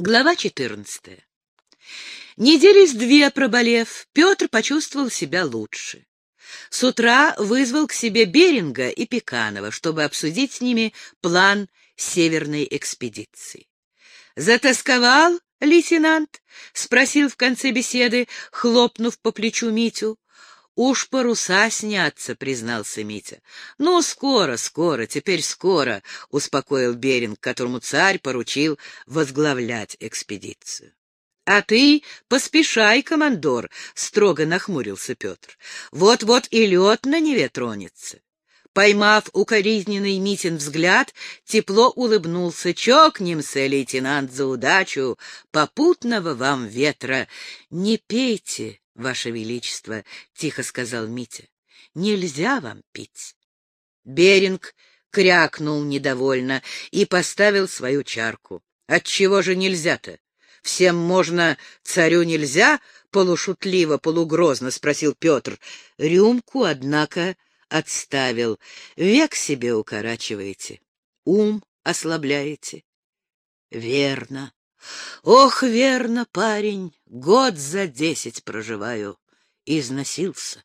Глава 14. Недели с две проболев, Петр почувствовал себя лучше. С утра вызвал к себе Беринга и Пеканова, чтобы обсудить с ними план северной экспедиции. «Затасковал, лейтенант?» — спросил в конце беседы, хлопнув по плечу Митю. «Уж паруса снятся», — признался Митя. «Ну, скоро, скоро, теперь скоро», — успокоил Беринг, которому царь поручил возглавлять экспедицию. «А ты поспешай, командор», — строго нахмурился Петр. «Вот-вот и лед на Неве тронется». Поймав укоризненный Митин взгляд, тепло улыбнулся. «Чокнемся, лейтенант, за удачу! Попутного вам ветра! Не пейте, ваше величество!» — тихо сказал Митя. «Нельзя вам пить!» Беринг крякнул недовольно и поставил свою чарку. «Отчего же нельзя-то? Всем можно, царю нельзя?» — полушутливо, полугрозно спросил Петр. Рюмку, однако, отставил. Век себе укорачиваете, ум ослабляете. Верно. Ох, верно, парень, год за десять проживаю. Износился.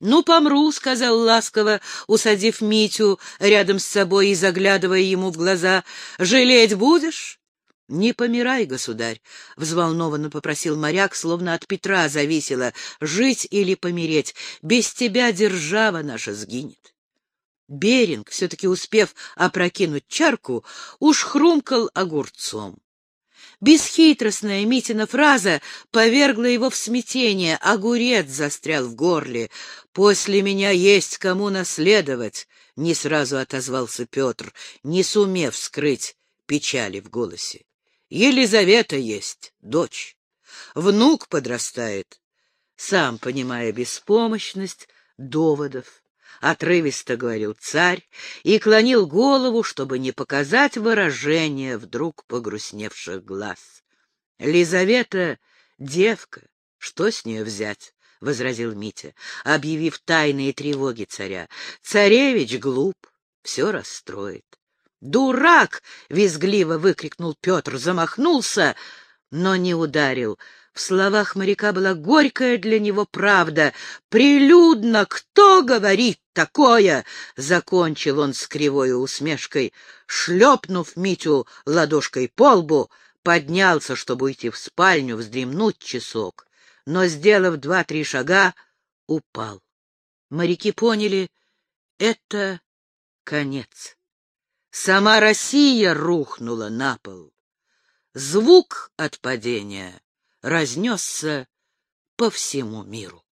«Ну, помру», — сказал ласково, усадив Митю рядом с собой и заглядывая ему в глаза. «Жалеть будешь?» «Не помирай, государь!» — взволнованно попросил моряк, словно от Петра зависело, жить или помереть. «Без тебя держава наша сгинет». Беринг, все-таки успев опрокинуть чарку, уж хрумкал огурцом. Бесхитростная Митина фраза повергла его в смятение, огурец застрял в горле. «После меня есть кому наследовать», — не сразу отозвался Петр, не сумев скрыть печали в голосе. Елизавета есть, дочь. Внук подрастает. Сам, понимая беспомощность доводов, отрывисто говорил царь и клонил голову, чтобы не показать выражение вдруг погрустневших глаз. Лизавета — девка, что с нее взять? — возразил Митя, объявив тайные тревоги царя. Царевич глуп, все расстроит. «Дурак!» — визгливо выкрикнул Петр, замахнулся, но не ударил. В словах моряка была горькая для него правда. «Прилюдно! Кто говорит такое?» — закончил он с кривой усмешкой. Шлепнув Митю ладошкой по лбу, поднялся, чтобы уйти в спальню, вздремнуть часок, но, сделав два-три шага, упал. Моряки поняли — это конец. Сама Россия рухнула на пол. Звук от падения разнесся по всему миру.